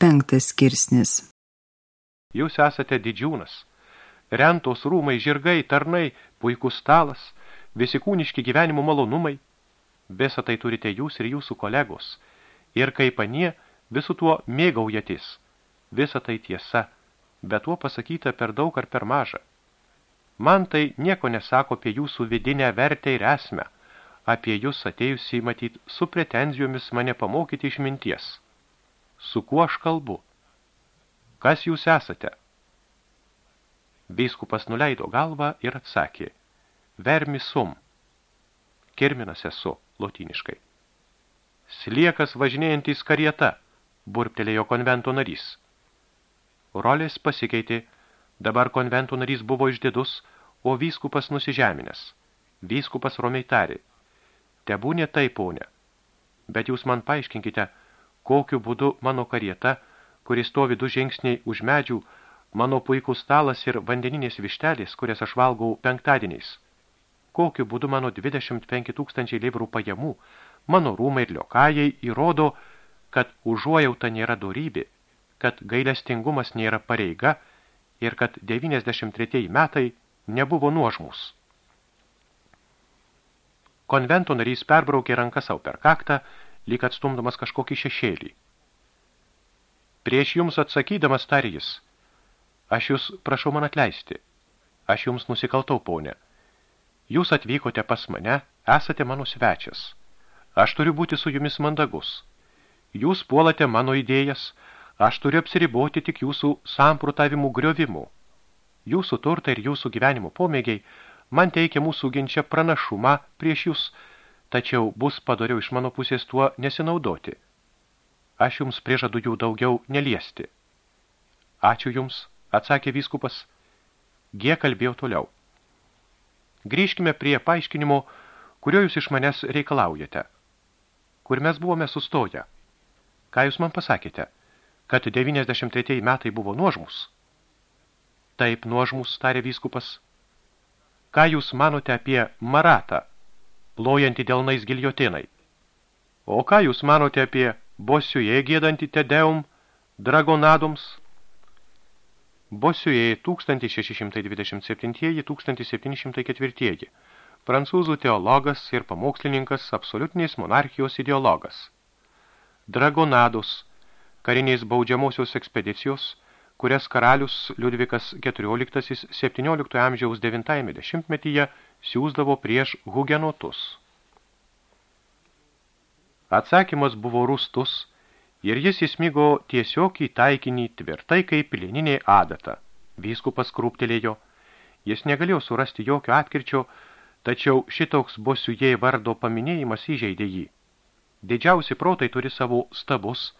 Penktas skirsnis. Jūs esate didžiūnas. Rentos rūmai, žirgai, tarnai, puikus stalas, visi kūniški gyvenimo malonumai. Visą tai turite jūs ir jūsų kolegos. Ir kaip anie, visu tuo mėgaujatis. Visa tai tiesa, bet tuo pasakyta per daug ar per maža. Man tai nieko nesako apie jūsų vidinę vertę ir esmę, apie jūs atėjusį matyt su pretenzijomis mane pamokyti išminties. Su kuo aš kalbu? Kas jūs esate? Vyskupas nuleido galvą ir atsakė. Vermi sum. Kirminas esu, lotyniškai. Sliekas važinėjantis karieta, burptelėjo konvento narys. Rolės pasikeitė, dabar konvento narys buvo išdidus, o vyskupas nusižeminęs. Vyskupas romiai tarė. Tebūnė tai, ponė. Bet jūs man paaiškinkite, kokiu būdu mano karieta, kuris stovi du žingsniai už medžių, mano puikus stalas ir vandeninės vištelės, kurias aš valgau penktadieniais. Kokiu būdu mano 25 tūkstančiai livrų pajamų, mano rūmai ir liokajai įrodo, kad užuojauta nėra dorybė, kad gailestingumas nėra pareiga ir kad 93 metai nebuvo nuožmus. Konvento narys perbraukė ranką savo per kaktą lyg atstumdamas kažkokį šešėlį. Prieš jums atsakydamas tarijus, aš jūs prašau man atleisti. Aš jums nusikaltau, ponė. Jūs atvykote pas mane, esate mano svečias. Aš turiu būti su jumis mandagus. Jūs puolate mano idėjas, aš turiu apsiriboti tik jūsų samprotavimų griovimu. Jūsų turtai ir jūsų gyvenimo pomėgiai man teikia mūsų ginčia pranašumą prieš jūs, tačiau bus padoriau iš mano pusės tuo nesinaudoti. Aš jums priežadu jų daugiau neliesti. Ačiū jums, atsakė vyskupas. Gie kalbėjo toliau. Grįžkime prie paaiškinimo, kurio jūs iš manęs reikalaujate. Kur mes buvome sustoję? Ką jūs man pasakėte? Kad 93 metai buvo nuožmus? Taip, nuožmus, tarė vyskupas. Ką jūs manote apie Maratą? Plojantį delnais giljotinai. O ką jūs manote apie Bosiuje gėdantį Tedeum Dragonadoms? Bosiuje 1627-1704, prancūzų teologas ir pamokslininkas, absoliutinės monarchijos ideologas. Dragonados, kariniais baudžiamosios ekspedicijos, kurias karalius Liudvikas XIV 17 amžiaus 9 dešimtmetyje siūsdavo prieš hugenotus. Atsakymas buvo rūstus ir jis įsmigo tiesiog į taikinį tvirtai kaip plieniniai adata. Vyskupas krūptelėjo. Jis negalėjo surasti jokio atkirčio, tačiau šitoks bosiujei vardo paminėjimas įžeidė jį. Didžiausi protai turi savo stabus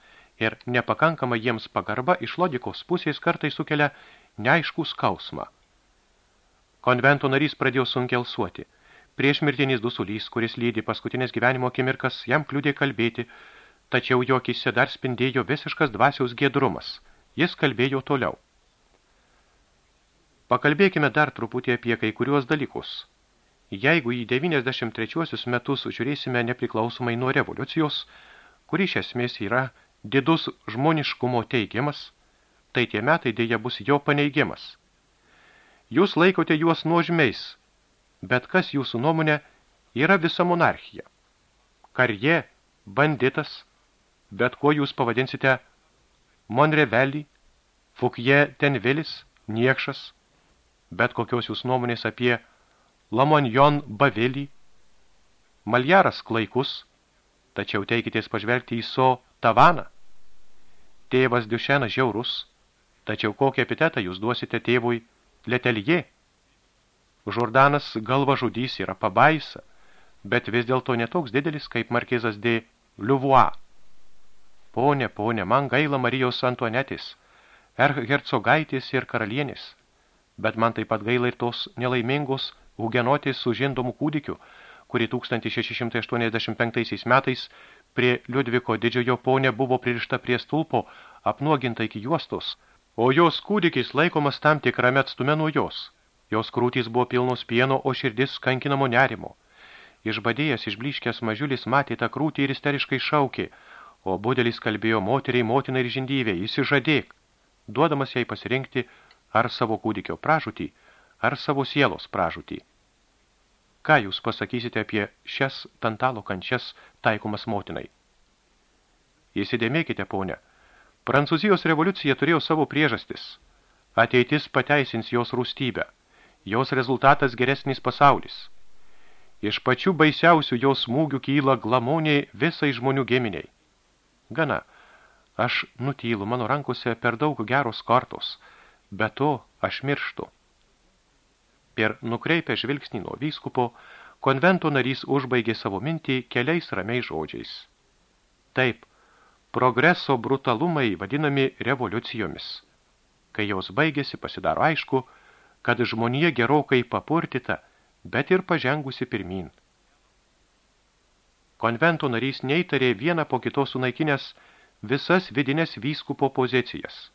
ir nepakankama jiems pagarba iš logikos pusės kartai sukelia neaiškų skausmą. Konvento narys pradėjo sunkelsuoti. Prieš mirtinis dusulys, kuris lydi paskutinės gyvenimo akimirkas, jam kliudė kalbėti, tačiau jo akise dar spindėjo visiškas dvasiaus giedrumas. Jis kalbėjo toliau. Pakalbėkime dar truputį apie kai kuriuos dalykus. Jeigu į 93 metus žiūrėsime nepriklausomai nuo revoliucijos, kuri iš esmės yra didus žmoniškumo teigiamas, tai tie metai dėja bus jo paneigimas – Jūs laikote juos nuožmiais, bet kas jūsų nuomonė yra visa monarchija. Karje, banditas, bet kuo jūs pavadinsite Monrevelį, Fukje Tenvilis, Niekšas, bet kokios jūs nuomonės apie Lamonjon Bavilį, Maljaras klaikus, tačiau teikitės pažvelgti į So Tavaną. Tėvas Diušenas žiaurus, tačiau kokią epitetą jūs duosite tėvui Letelie. Žordanas galva žudys yra pabaisa, bet vis dėlto netoks didelis kaip markizas de Liuvois. Pone, pone, man gaila Marijos Antuanetis, er hercogaitės ir karalienės, bet man taip pat gaila ir tos nelaimingos hugenotės su žindomų kūdikiu, kuri 1685 metais prie Liudviko didžiojo ponė buvo pririšta prie stulpo, apnuoginta iki juostos – o jos kūdikis laikomas tam tikrame atstume nuo jos. Jos krūtys buvo pilnos pieno, o širdis kankinamo nerimo. Išbadėjęs, išbliškęs mažiulis matė tą krūtį ir isteriškai šaukė, o budelis kalbėjo moteriai, motinai ir žindyvė, įsižadėk, duodamas jai pasirinkti ar savo kūdikio pražutį, ar savo sielos pražutį. Ką jūs pasakysite apie šias tantalo kančias taikomas motinai? Įsidėmėkite, ponė, Prancūzijos revoliucija turėjo savo priežastis. Ateitis pateisins jos rūstybę. Jos rezultatas geresnis pasaulis. Iš pačių baisiausių jos smūgių kyla glamoniai visai žmonių geminiai. Gana, aš nutylu, mano rankose per daug geros kortos, be to aš mirštu. Per nukreipę žvilgsnį nuo vyskupo, konvento narys užbaigė savo mintį keliais ramiais žodžiais. Taip, progreso brutalumai vadinami revoliucijomis. Kai jos baigėsi, pasidaro aišku, kad žmonija gerokai papurtita, bet ir pažengusi pirmin. Konvento narys neįtarė vieną po kitos sunaikinės visas vidinės vyskupo pozicijas.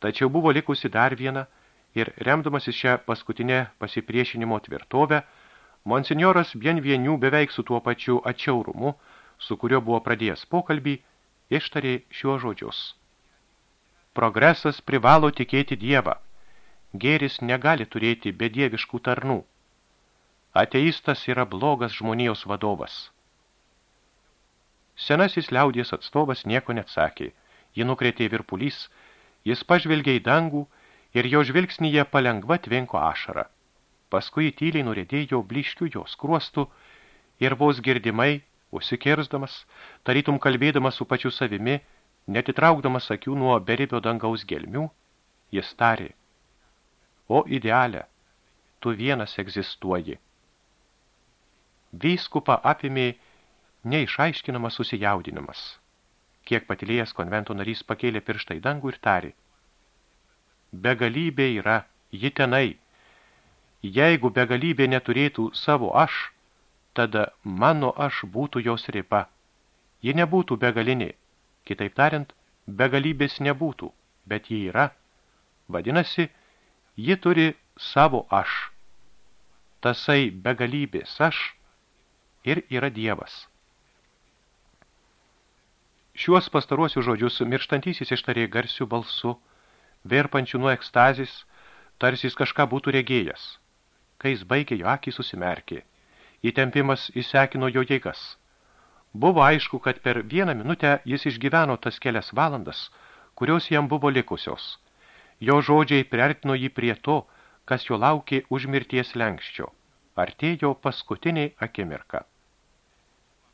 Tačiau buvo likusi dar viena ir remdamasis šią paskutinę pasipriešinimo tvirtovę, monsinjoras Bienvienių beveik su tuo pačiu atšiaurumu, su kuriuo buvo pradėjęs pokalbį, ištarė šiuo žodžius. Progresas privalo tikėti Dievą. Gėris negali turėti bedieviškų tarnų. Ateistas yra blogas žmonijos vadovas. Senasis liaudies atstovas nieko neatsakė. Ji nukrėtė virpulys, jis pažvelgė į dangų ir jo žvilgsnyje palengva tvinko ašarą. Paskui tyliai nurėdėjo bliškių jos kruostų ir vos girdimai Užsikirsdamas, tarytum kalbėdamas su pačiu savimi, netitraukdamas akių nuo beribio dangaus gelmių, jis tarė, o idealė, tu vienas egzistuoji. Vyskupą apimė neišaiškinamas susijaudinimas. Kiek patilėjęs konvento narys pakėlė pirštą į dangų ir tarė, begalybė yra, ji tenai. Jeigu begalybė neturėtų savo aš, tada mano aš būtų jos riba. Ji nebūtų begalinė. Kitaip tariant, begalybės nebūtų, bet ji yra. Vadinasi, ji turi savo aš. Tasai begalybės aš ir yra Dievas. Šiuos pastaruosius žodžius mirštantysis ištarė garsių balsu, verpančių nuo ekstazis, tarsi jis kažką būtų regėjęs. Kai jis baigė, jo akį susimerkė – įtempimas įsekino jo jėgas. Buvo aišku, kad per vieną minutę jis išgyveno tas kelias valandas, kurios jam buvo likusios. Jo žodžiai priartino jį prie to, kas jo laukė už mirties lenkščio. Artėjo paskutiniai akimirka.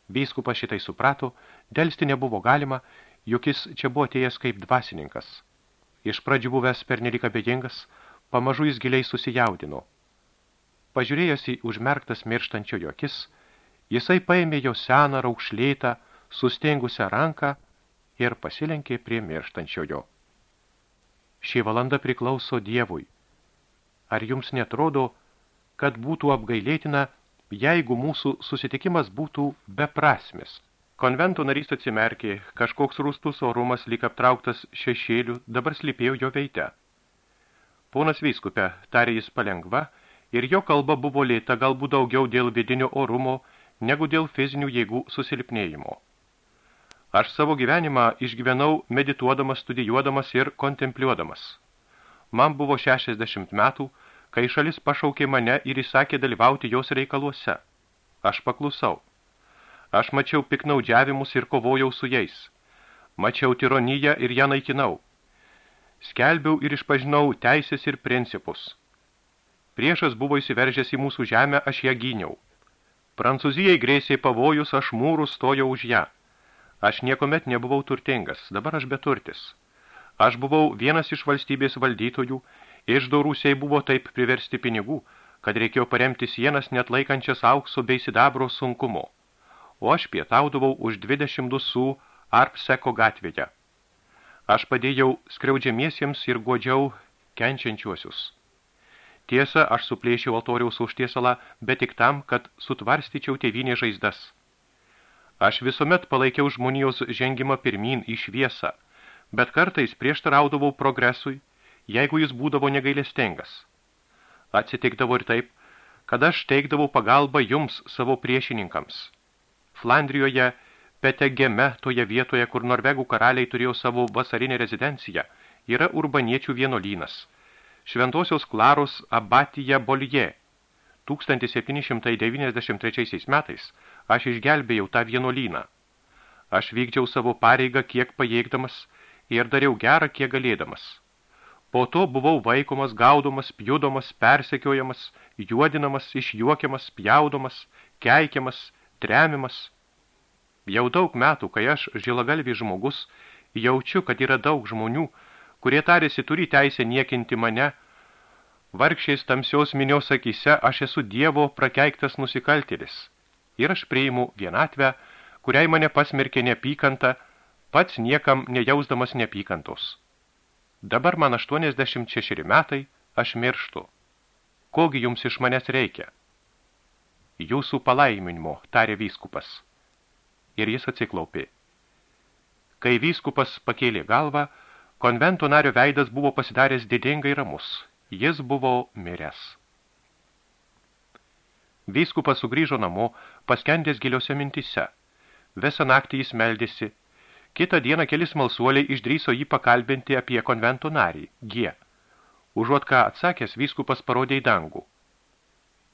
Vyskupas šitai suprato, delsti nebuvo galima, juk jis čia buvo atėjęs kaip dvasininkas. Iš pradžių buvęs pernelik abejingas, pamažu jis giliai susijaudino. Pažiūrėjęs į užmerktas mirštančiojo akis, jisai paėmė jo seną raukšlėtą, sustengusią ranką ir pasilenkė prie mirštančiojo. Ši valanda priklauso Dievui. Ar jums netrodo, kad būtų apgailėtina, jeigu mūsų susitikimas būtų beprasmis? Konvento narys atsimerkė, kažkoks rūstus orumas lyg aptrauktas šešėlių, dabar slipėjo jo veite. Ponas vyskupė, tarė jis palengva, ir jo kalba buvo lėta galbūt daugiau dėl vidinio orumo, negu dėl fizinių jėgų susilpnėjimo. Aš savo gyvenimą išgyvenau medituodamas, studijuodamas ir kontempliuodamas. Man buvo 60 metų, kai šalis pašaukė mane ir įsakė dalyvauti jos reikaluose. Aš paklusau. Aš mačiau piknaudžiavimus ir kovojau su jais. Mačiau tironiją ir ją naikinau. Skelbiau ir išpažinau teisės ir principus – Priešas buvo įsiveržęs į mūsų žemę, aš ją gyniau. Prancūzijai grėsė pavojus, aš mūrų stojau už ją. Aš niekomet nebuvau turtingas, dabar aš beturtis. Aš buvau vienas iš valstybės valdytojų, išdo Rusiai buvo taip priversti pinigų, kad reikėjo paremti sienas net laikančias aukso bei sidabro sunkumo. O aš pietaudavau už 22 su Arpseko gatvėje. Aš padėjau skriaudžiamiesiems ir godžiau kenčiančiuosius. Tiesa, aš suplėšiau altoriaus užtiesalą, bet tik tam, kad sutvarstyčiau tėvynė žaizdas. Aš visuomet palaikiau žmonijos žengimą pirmin į šviesą, bet kartais prieštaraudavau progresui, jeigu jis būdavo negailestingas. Atsitikdavo ir taip, kad aš teikdavau pagalbą jums savo priešininkams. Flandrijoje Petegeme, toje vietoje, kur norvegų karaliai turėjo savo vasarinę rezidenciją, yra urbaniečių vienolynas. Šventosios Klaros abatija Bolie. 1793 metais aš išgelbėjau tą vienolyną. Aš vykdžiau savo pareigą kiek pajėgdamas ir dariau gerą kiek galėdamas. Po to buvau vaikomas, gaudomas, pjudomas, persekiojamas, juodinamas, išjuokiamas, pjaudomas, keikiamas, tremiamas. Jau daug metų, kai aš, žilagalvis žmogus, jaučiu, kad yra daug žmonių, kurie tarėsi turi teisę niekinti mane, vargšiais tamsios minios akise aš esu Dievo prakeiktas nusikaltėlis. Ir aš priimu vienatvę, kuriai mane pasmerkė neapykanta, pats niekam nejausdamas neapykantos. Dabar man 86 metai, aš mirštu. Kogi jums iš manęs reikia? Jūsų palaiminimo, tarė vyskupas. Ir jis atsiklaupė. Kai vyskupas pakėlė galvą, konvento nario veidas buvo pasidaręs didingai ramus. Jis buvo miręs. Vyskupas sugrįžo namo, paskendęs giliose mintise. Visą naktį jis meldėsi, Kitą dieną kelis malsuoliai išdryso jį pakalbinti apie konvento narį, G. Užuot ką atsakęs, vyskupas parodė į dangų.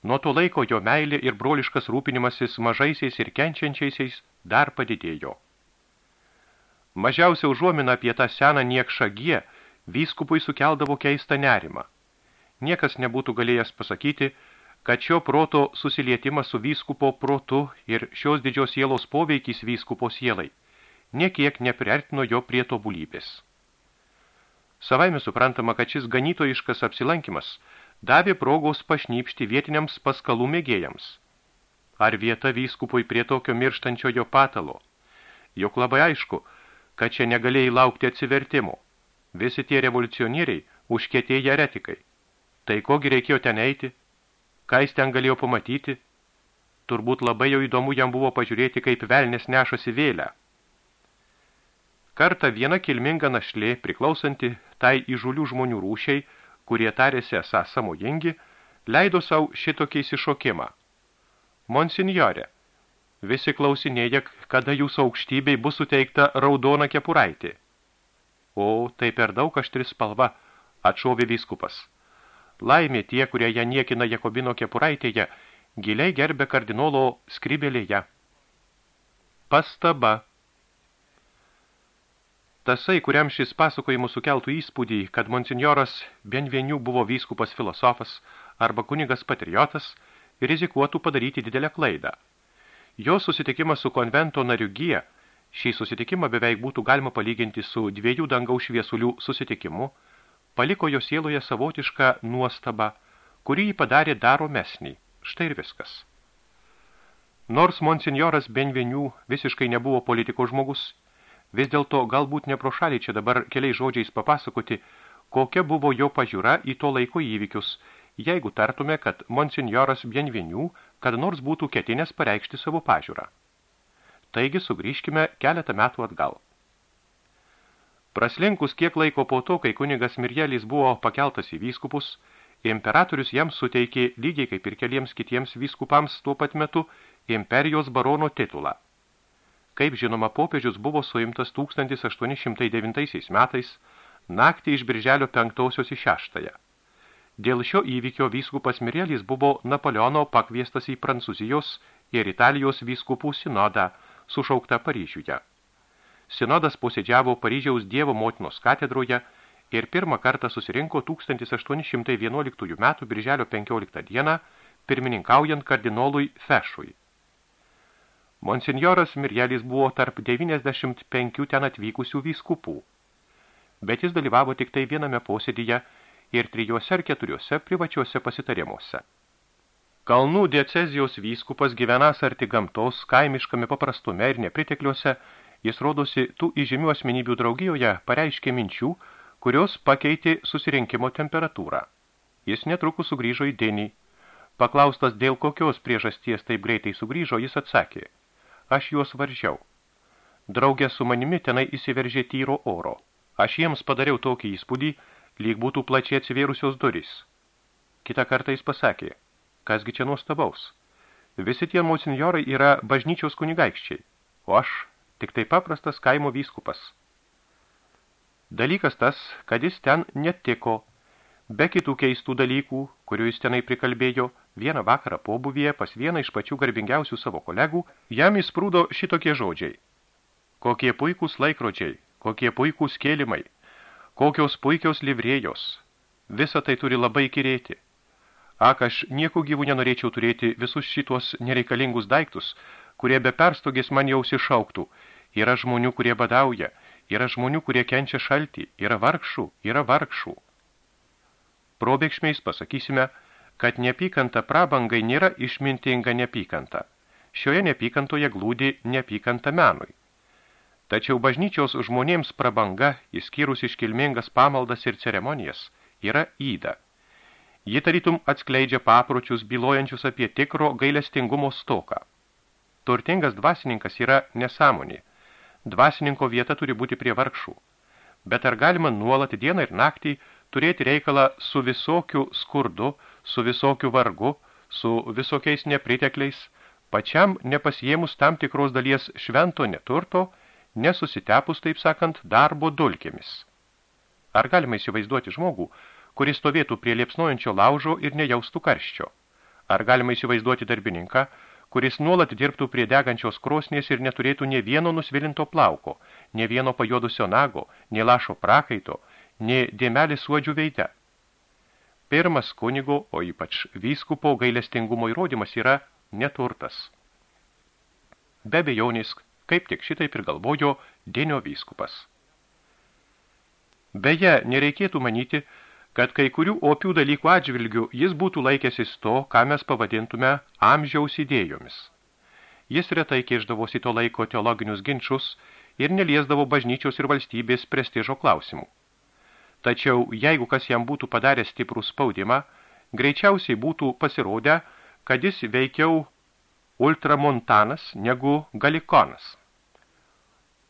Nuo to laiko jo meilė ir broliškas rūpinimasis mažaisiais ir kenčiančiaisiais dar padidėjo. Mažiausia užuomina apie tą seną niekšą G vyskupui sukeldavo keistą nerimą. Niekas nebūtų galėjęs pasakyti, kad šio proto susilietimas su vyskupo protu ir šios didžios sielos poveikis vyskupo sielai – niekiek nepriartino jo prie tobulybės. Savaime suprantama, kad šis ganytojiškas apsilankimas davė progos pašnypšti vietiniams paskalų mėgėjams. Ar vieta vyskupui prie tokio mirštančiojo patalo? Juk labai aišku, kad čia negalėjai laukti atsivertimo. Visi tie revoliucionieriai užkėtėję eretikai. Tai kogi reikėjo ten eiti? Ką jis ten galėjo pamatyti? Turbūt labai jau įdomu jam buvo pažiūrėti, kaip velnės nešasi vėlę. Kartą viena kilminga našlė, priklausanti tai įžulių žmonių rūšiai, kurie tarėsi esą samojingi, leido savo šitokį įsišokimą. Monsinjore, visi klausinėja, kada jūsų aukštybei bus suteikta raudona kepuraitė. O, tai per daug aštris spalva, atšovė vyskupas. Laimė tie, kurie ją niekina Jakobino kepuraitėje, giliai gerbė kardinolo skrybelėje. Pastaba Tasai, kuriam šis pasakojimus sukeltų įspūdį, kad monsinjoras Benvenių buvo vyskupas filosofas arba kunigas patriotas, rizikuotų padaryti didelę klaidą. Jo susitikimas su konvento nariu Gija, šį susitikimą beveik būtų galima palyginti su dviejų dangaus šviesulių susitikimu, paliko jo sieloje savotišką nuostabą, kurį jį padarė daromesnį. Štai ir viskas. Nors monsinjoras Benvenių visiškai nebuvo politikos žmogus, Vis dėlto galbūt ne pro šalį čia dabar keliais žodžiais papasakoti, kokia buvo jo pažiūra į to laiko įvykius, jeigu tartume, kad monsinjoras Bienvenių kad nors būtų ketinės pareikšti savo pažiūrą. Taigi sugrįžkime keletą metų atgal. Praslinkus kiek laiko po to, kai kunigas Mirjelis buvo pakeltas į vyskupus, imperatorius jam suteikė, lygiai kaip ir keliems kitiems vyskupams tuo pat metu, imperijos barono titulą – Kaip žinoma, popiežius buvo suimtas 1809 metais, naktį iš birželio penktausios į šeštąją. Dėl šio įvykio vyskupas Mirėlis buvo Napoleono pakviestas į Prancūzijos ir Italijos vyskupų sinodą, sušaukta Paryžiuje. Sinodas posėdžiavo Paryžiaus Dievo motinos katedroje ir pirmą kartą susirinko 1811 metų birželio 15 dieną, pirmininkaujant kardinolui Fešui. Monsinjoras Mirjelis buvo tarp 95 ten atvykusių vyskupų, bet jis dalyvavo tik tai viename posėdyje ir trijuose ar keturiuose privačiuose pasitarimuose. Kalnų diecezijos vyskupas gyvenas arti gamtos, kaimiškame paprastume ir nepritekliuose, jis rodosi tų įžymių asmenybių draugijoje pareiškė minčių, kurios pakeitė susirinkimo temperatūrą. Jis netrukus sugrįžo į Denį. Paklaustas, dėl kokios priežasties taip greitai sugrįžo, jis atsakė – aš juos varžiau. Draugė su manimi tenai įsiveržė tyro oro. Aš jiems padariau tokį įspūdį, lyg būtų plačiai atsivėrusios durys. Kita kartą jis pasakė, kasgi čia nuostabaus. Visi tie monsinjorai yra bažnyčios kunigaikščiai, o aš tik tai paprastas kaimo vyskupas. Dalykas tas, kad jis ten netiko, be kitų keistų dalykų, kurių jis tenai prikalbėjo, vieną vakarą pobuvėje pas vieną iš pačių garbingiausių savo kolegų, jam įsprūdo šitokie žodžiai. Kokie puikūs laikrodžiai, kokie puikūs kėlimai, kokios puikios livrėjos. Visa tai turi labai kirėti. Ak, aš nieko gyvų nenorėčiau turėti visus šitos nereikalingus daiktus, kurie be perstogės man jau sišauktų. Yra žmonių, kurie badauja, Yra žmonių, kurie kenčia šaltį, yra vargšų, yra vargšų. Probėgšmiais pasakysime, kad neapykanta prabangai nėra išmintinga neapykanta. Šioje neapykantoje glūdi neapykanta menui. Tačiau bažnyčios žmonėms prabanga, įskyrus iškilmingas pamaldas ir ceremonijas, yra įda. Ji tarytum atskleidžia papročius, bylojančius apie tikro gailestingumo stoką. Turtingas dvasininkas yra nesąmonė, Dvasininko vieta turi būti prie vargšų. Bet ar galima nuolat dieną ir naktį turėti reikalą su visokiu skurdu, su visokiu vargu, su visokiais nepritekliais, pačiam nepasiemus tam tikros dalies švento neturto, nesusitepus, taip sakant, darbo dulkėmis. Ar galima įsivaizduoti žmogų, kuris stovėtų prie liepsnojančio laužo ir nejaustų karščio? Ar galima įsivaizduoti darbininką, kuris nuolat dirbtų prie degančios krosnės ir neturėtų ne vieno nusvilinto plauko, ne vieno pajodusio nago, ne lašo prakaito, ne dėmelį suodžių veide. Pirmas kunigo, o ypač vyskupo gailestingumo įrodymas yra neturtas. Be bejonės, kaip tik šitaip ir galvojo Denio vyskupas. Beje, nereikėtų manyti, kad kai kurių opių dalykų atžvilgių jis būtų laikęsis to, ką mes pavadintume amžiaus idėjomis. Jis retai keiždavosi to laiko teologinius ginčius ir neliesdavo bažnyčios ir valstybės prestižo klausimų. Tačiau jeigu kas jam būtų padaręs stiprų spaudimą, greičiausiai būtų pasirodę, kad jis veikiau ultramontanas negu galikonas.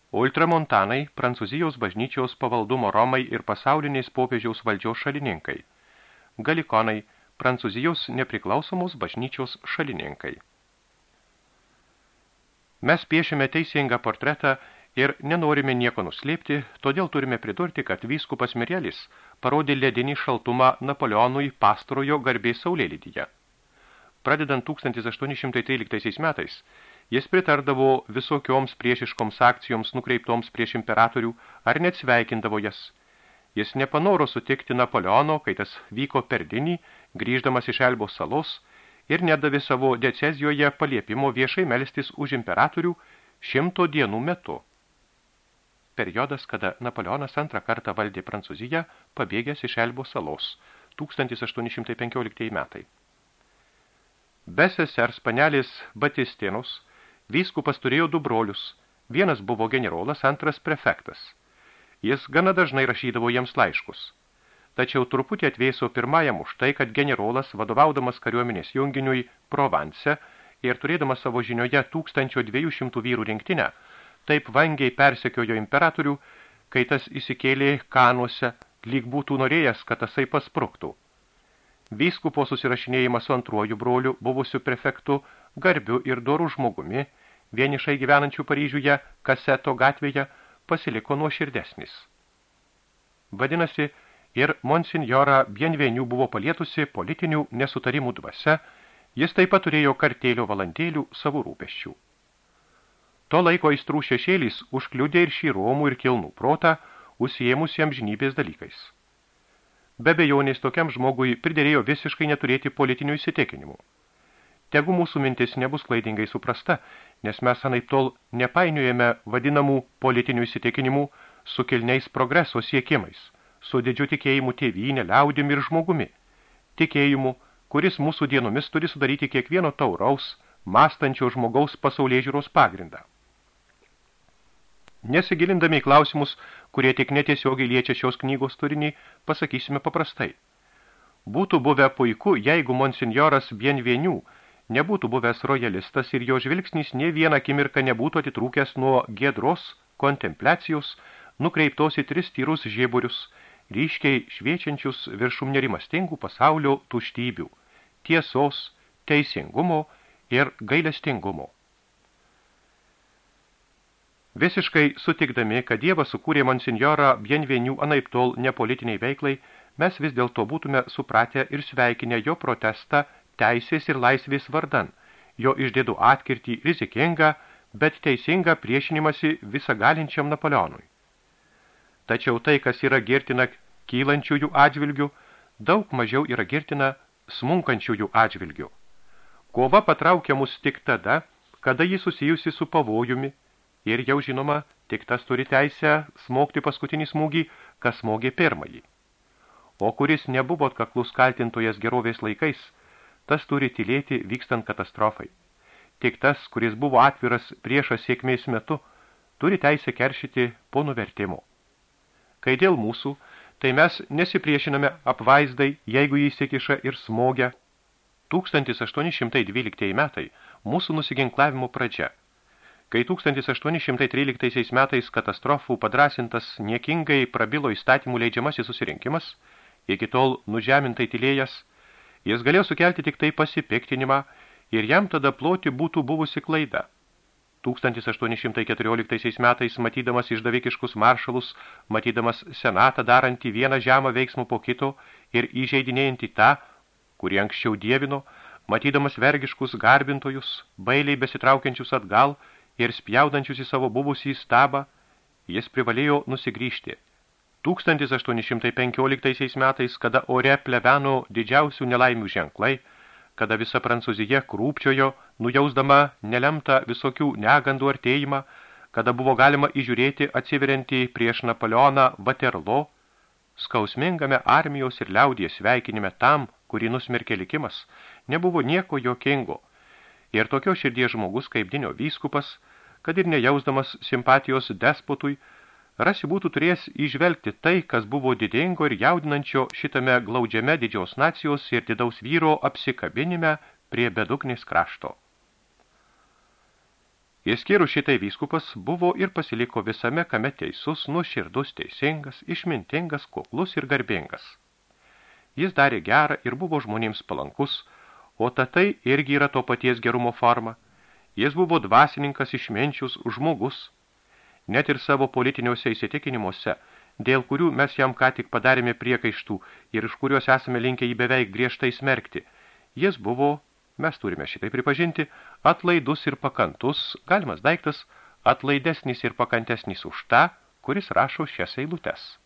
Ultramontanai – Prancūzijos bažnyčios pavaldumo Romai ir pasauliniais popiežiaus valdžios šalininkai. Galikonai – Prancūzijos nepriklausomos bažnyčios šalininkai. Mes piešime teisingą portretą ir nenorime nieko nuslėpti, todėl turime pridurti, kad vyskupas Mirielis parodė ledinį šaltumą Napoleonui pastarojo garbės saulėlydyje. Pradedant 1813 metais, Jis pritardavo visokioms priešiškoms akcijoms nukreiptoms prieš imperatorių ar net sveikindavo jas. Jis nepanoro sutikti Napoleono, kai tas vyko per dinį, grįždamas iš Elbos salos, ir nedavė savo decezijoje paliepimo viešai melstis už imperatorių šimto dienų metu. Periodas, kada Napoleonas antrą kartą valdė Prancūziją, pabėgęs iš Elbos salos, 1815 metai. Be sesers panelės Batistinus – Vyskupas turėjo du brolius. Vienas buvo generolas, antras prefektas. Jis gana dažnai rašydavo jiems laiškus. Tačiau truputį atvėso pirmajam už tai, kad generolas, vadovaudamas kariuomenės junginiui Provence ir turėdamas savo žinioje 1200 vyrų rinktinę, taip vangiai persekiojo imperatorių, kai tas įsikėlė kanuose, lyg būtų norėjęs, kad tasai paspruktų. Vyskupo susirašinėjimas su antruoju broliu, buvusiu prefektu, garbiu ir dorų žmogumi, vienišai gyvenančių Paryžiuje, kaseto gatvėje, pasiliko nuoširdesnis. Vadinasi, ir monsinjora Bienvenių buvo palietusi politinių nesutarimų dvasia, jis taip pat turėjo kartėlio valandėlių savo rūpeščių. To laiko aistrų šešėlis užkliudė ir šį romų ir kilnų protą, užsiėmusiem žinybės dalykais. Be bejonės tokiam žmogui pridėrėjo visiškai neturėti politinių įsitikinimų. Tegu mūsų mintis nebus klaidingai suprasta, nes mes anaip tol nepainiojame vadinamų politinių įsitikinimų su kilniais progreso siekimais, su didžiu tikėjimu tėvynė, liaudimi ir žmogumi. Tikėjimu, kuris mūsų dienomis turi sudaryti kiekvieno tauraus, mastančio žmogaus pasaulėžiūros pagrindą. Nesigilindami į klausimus, kurie tik netiesiogiai liečia šios knygos turinį, pasakysime paprastai. Būtų buvę puiku, jeigu monsinjoras Bienvenių nebūtų buvęs rojalistas ir jo žvilgsnis ne vieną akimirką nebūtų atitrūkęs nuo giedros kontempliacijos, nukreiptos į tris tyrus žieburius, ryškiai šviečiančius viršum nerimastingų pasaulio tuštybių, tiesos, teisingumo ir gailestingumo. Visiškai sutikdami, kad Dievas sukūrė monsinjorą Bienvenių anaip tol nepolitiniai veiklai, mes vis dėlto būtume supratę ir sveikinę jo protestą teisės ir laisvės vardan, jo išdėdų atkirtį rizikingą, bet teisingą priešinimąsi visagalinčiam Napoleonui. Tačiau tai, kas yra girtina kylančiųjų atžvilgių, daug mažiau yra girtina smunkančiųjų atžvilgių. Kova patraukia mus tik tada, kada ji susijusi su pavojumi ir jau žinoma, tik tas turi teisę smogti paskutinį smūgį, kas smogė pirmąjį. O kuris nebuvo atkaklus kaltintojas gerovės laikais, tas turi tylėti vykstant katastrofai. Tik tas, kuris buvo atviras priešas sėkmės metu, turi teisę keršyti po nuvertimo. Kai dėl mūsų, tai mes nesipriešiname apvaizdai, jeigu jį įsikiša ir smogia. 1812 metai mūsų nusiginklavimo pradžia. Kai 1813 metais katastrofų padrasintas niekingai prabilo įstatymų leidžiamasis susirinkimas, iki tol nužemintai tylėjęs, jis galėjo sukelti tik tai pasipiktinimą ir jam tada ploti būtų buvusi klaida. 1814 metais, matydamas išdavikiškus maršalus, matydamas senatą darantį vieną žemą veiksmų po kito ir įžeidinėjantį tą, kurį anksčiau dievino, matydamas vergiškus garbintojus, bailiai besitraukiančius atgal ir spjaudančius į savo buvusį stabą, jis privalėjo nusigrįžti. 1815 metais, kada ore pleveno didžiausių nelaimių ženklai, kada visa Prancūzija krūpčiojo, nujausdama nelemtą visokių negandų artėjimą, kada buvo galima įžiūrėti atsiveriantį prieš Napoleoną Vaterlo, skausmingame armijos ir liaudies sveikinime tam, kurį nusmerkė likimas, nebuvo nieko jokingo. Ir tokio širdies žmogus kaip dinio vyskupas, kad ir nejausdamas simpatijos despotui, rasi būtų turės įžvelgti tai, kas buvo didingo ir jaudinančio šitame glaudžiame didžiaus nacijos ir didaus vyro apsikabinime prie beduknės krašto. Įskyrų šitai vyskupas buvo ir pasiliko visame kame teisus, nuoširdus, teisingas, išmintingas, kuklus ir garbingas. Jis darė gerą ir buvo žmonėms palankus, o tatai irgi yra to paties gerumo forma. Jis buvo dvasininkas išmenčius žmogus, net ir savo politiniuose įsitikinimuose, dėl kurių mes jam ką tik padarėme priekaištų ir iš kuriuos esame linkę jį beveik griežtai smerkti. Jis buvo, mes turime šitai pripažinti, atlaidus ir pakantus, galimas daiktas, atlaidesnis ir pakantesnis už tą, kuris rašo šias eilutes.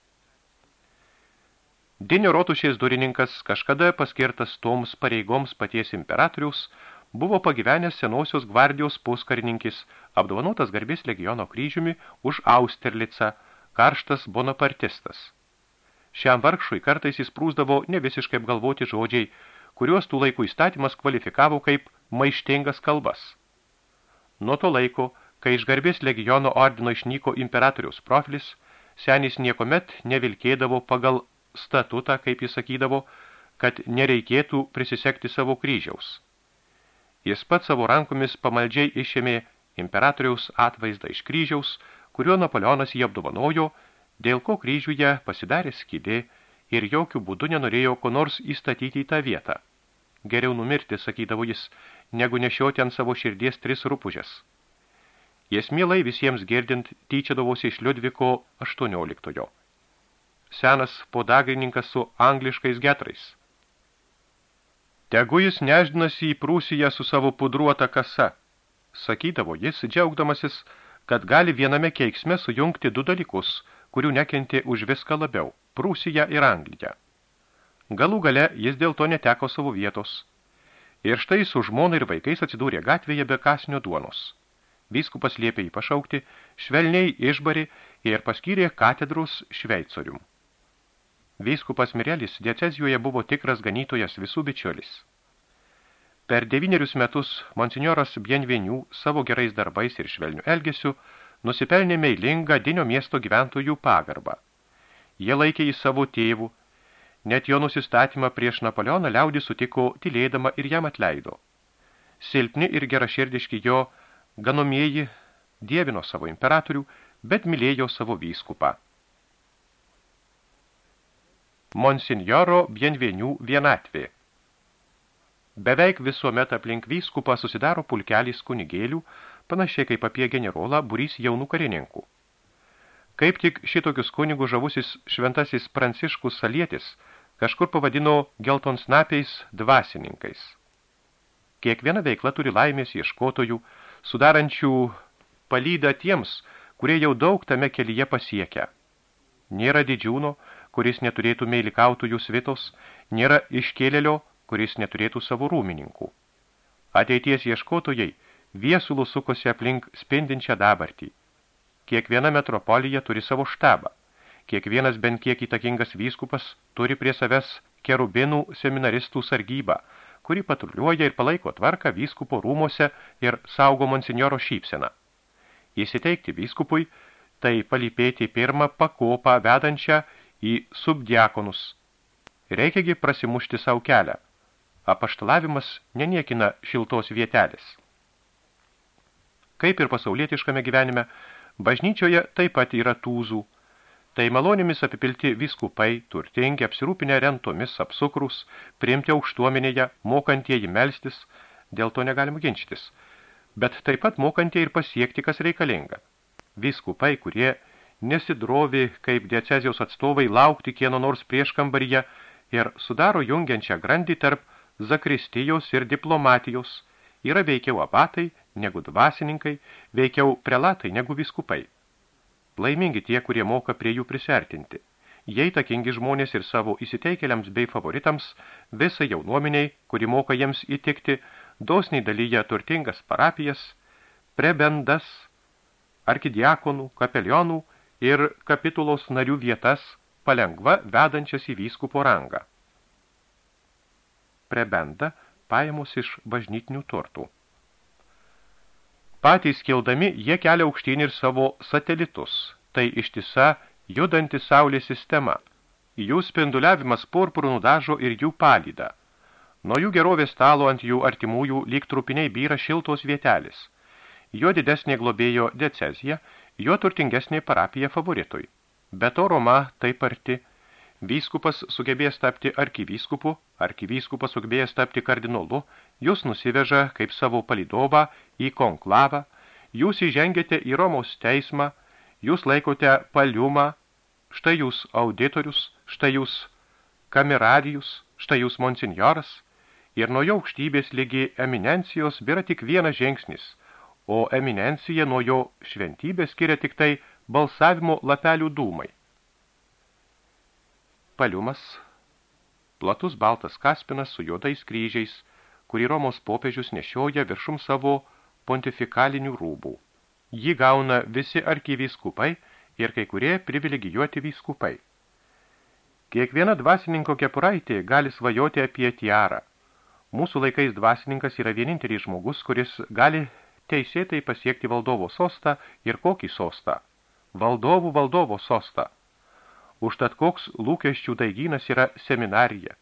Dinio rotušės durininkas, kažkada paskirtas toms pareigoms paties imperatoriaus, buvo pagyvenęs senosios gvardijos puskarininkis, apdovanotas garbės legiono kryžiumi už Austerlicą, karštas bonapartistas. Šiam vargšui kartais jis prūsdavo ne visiškai apgalvoti žodžiai, kuriuos tų laikų įstatymas kvalifikavo kaip maištingas kalbas. Nuo to laiko, kai iš garbės legiono ordino išnyko imperatoriaus profilis, senis niekomet nevilkėdavo pagal statutą, kaip jis sakydavo, kad nereikėtų prisisekti savo kryžiaus. Jis pats savo rankomis pamaldžiai išėmė imperatoriaus atvaizdą iš kryžiaus, kuriuo Napoleonas jį apdovanojo, dėl ko kryžiuje pasidarė skydė ir jokių būdų nenorėjo ko nors įstatyti į tą vietą. Geriau numirti, sakydavo jis, negu nešioti ant savo širdies tris rupužės. Jis mielai visiems girdint tyčiadavosi iš Liudviko 18. Senas podagrininkas su angliškais getrais – Tegu jis neždinasi į Prūsiją su savo pudruota kasa, sakydavo jis, džiaugdamasis, kad gali viename keiksme sujungti du dalykus, kurių nekentė už viską labiau – Prūsiją ir Angliją. Galų gale jis dėl to neteko savo vietos. Ir štai su žmona ir vaikais atsidūrė gatvėje be kasnio duonos. Vyskupas liepė jį pašaukti, švelniai išbari ir paskyrė katedrus šveicorium. Vyskupas Mirelis diecezijoje buvo tikras ganytojas visų bičiulis. Per devynerius metus monsinjoras Bienvenių savo gerais darbais ir švelnių elgesių nusipelnė meilingą dinio miesto gyventojų pagarbą. Jie laikė į savo tėvų, net jo nusistatymą prieš Napoleoną liaudį sutiko tylėdama ir jam atleido. Silpni ir geraširdiški jo ganomieji dievino savo imperatorių, bet mylėjo savo vyskupą. Monsinjoro Bienvenių vienatvė. Beveik visuomet aplink vyskupą susidaro pulkelis kunigėlių, panašiai kaip apie generolą burys jaunų karininkų. Kaip tik šitokius kunigų žavusis šventasis Pranciškus Salietis kažkur pavadino geltonsnapiais dvasininkais. Kiekviena veikla turi laimės ieškotojų, sudarančių palydą tiems, kurie jau daug tame kelyje pasiekia. Nėra didžiūno, kuris neturėtų meilikautojų svitos, nėra iškėlelio, kuris neturėtų savo rūmininkų. Ateities ieškotojai viesulų sukosi aplink spindinčią dabartį. Kiekviena metropolija turi savo štabą. Kiekvienas bent kiek įtakingas vyskupas turi prie savęs kerubinų seminaristų sargybą, kuri patruliuoja ir palaiko tvarką vyskupo rūmose ir saugo monsinjoro šypseną. Įsiteikti vyskupui – tai palypėti pirmą pakopą vedančią į subdiakonus. Reikiagi prasimušti savo kelią – apaštalavimas neniekina šiltos vietelės. Kaip ir pasaulietiškame gyvenime, bažnyčioje taip pat yra tūzų. Tai malonėmis apipilti viskupai, turtingi, apsirūpinę rentomis, apsukrus, priimti aukštuomenėje, mokantieji melstis, dėl to negalim ginčytis, bet taip pat mokantieji ir pasiekti, kas reikalinga. Viskupai, kurie nesidrovi kaip diecezijos atstovai laukti kieno nors prieškambaryje ir sudaro jungiančią grandį tarp zakristijos ir diplomatijos yra veikiau abatai negu dvasininkai, veikiau prelatai negu viskupai. Laimingi tie, kurie moka prie jų prisertinti. Jie įtakingi žmonės ir savo įsiteikėliams bei favoritams, visai jaunuominiai, kuri moka jiems įtikti, dosniai dalyja turtingas parapijas, prebendas, arkidiakonų, kapelionų ir kapitulos narių vietas palengva vedančias į vyskupo rangą prebenda pajamos iš bažnytinių turtų. Patys kildami jie kelia aukštyn ir savo satelitus, tai ištisa judanti saulės sistema. Jų spinduliavimas purpurų nudažo ir jų palydą. Nuo jų gerovės stalo ant jų artimųjų lyg trupiniai byra šiltos vietelis. Jo didesnė globėjo decezija, jo turtingesnė parapija favoritui. Be to Roma taip arti – Vyskupas sugebės tapti arkivyskupu, arkivyskupas sugebės tapti kardinolu, jūs nusiveža kaip savo palidovą į konklavą, jūs įžengėte į Romos teismą, jūs laikote paliumą, štai jūs auditorius, štai jūs kameradijus, štai jūs monsinjoras, ir nuo jo aukštybės lygi eminencijos yra tik vienas žingsnis, o eminencija nuo jo šventybės skiria tik tai balsavimo lapelių dūmai. Paliumas, platus baltas kaspinas su juodais kryžiais, kurį Romos popiežius nešioja viršum savo pontifikalinių rūbų. Jį gauna visi arkivyskupai ir kai kurie privilegijuoti vyskupai. Kiekviena dvasininko kepuraitė gali svajoti apie tiarą. Mūsų laikais dvasininkas yra vienintelis žmogus, kuris gali teisėtai pasiekti valdovo sostą ir kokį sostą. Valdovų valdovo sostą. Užtat koks lūkesčių taigynas yra seminarija.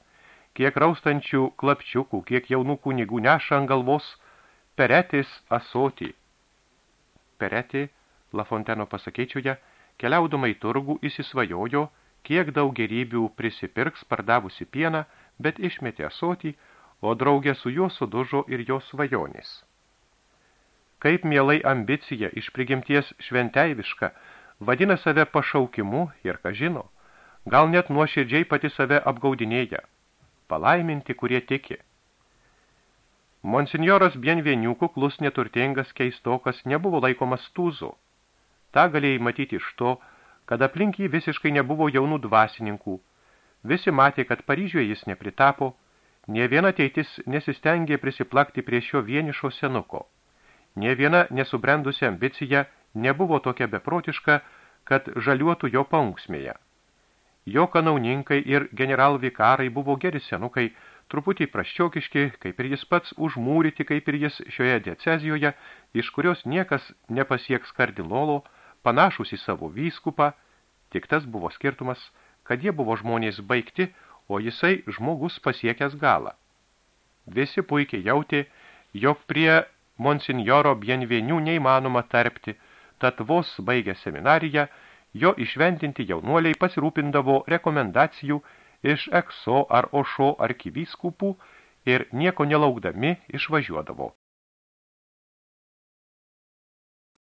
Kiek raustančių klapčiukų, kiek jaunų kunigų neša ant galvos peretės asotį. Peretė, Lafonteno pasakėčioje, keliaudama į turgų įsisvajojo, kiek daug gerybių prisipirks pardavusi pieną, bet išmetė asotį, o draugė su juo sudužo ir jos svajonės. Kaip mielai ambicija iš prigimties šventeiviška, vadina save pašaukimu ir ką žino, gal net nuoširdžiai pati save apgaudinėja, palaiminti, kurie tiki. Monsinjoras Bienvenių kuklus neturtingas keistokas nebuvo laikomas tūzu. Ta galėjai matyti iš to, kad aplink jį visiškai nebuvo jaunų dvasininkų. Visi matė, kad Paryžiuje jis nepritapo, nie viena teitis nesistengė prisiplakti prie šio vienišo senuko. Nie viena nesubrendusi ambicija nebuvo tokia beprotiška, kad žaliuotų jo paunksmėje. Jo kanauninkai ir generalvikarai buvo geri senukai, truputį praščiokiški, kaip ir jis pats, užmūryti, kaip ir jis šioje diecezijoje, iš kurios niekas nepasieks kardinolo, panašus į savo vyskupą, tik tas buvo skirtumas, kad jie buvo žmonės baigti, o jisai žmogus pasiekęs galą. Visi puikiai jautė, jog prie monsinjoro bienvenių neįmanoma tarpti, tad vos baigę seminariją, jo išventinti jaunuoliai pasirūpindavo rekomendacijų iš Ekso ar Ošo arkivyskupų ir nieko nelaukdami išvažiuodavo.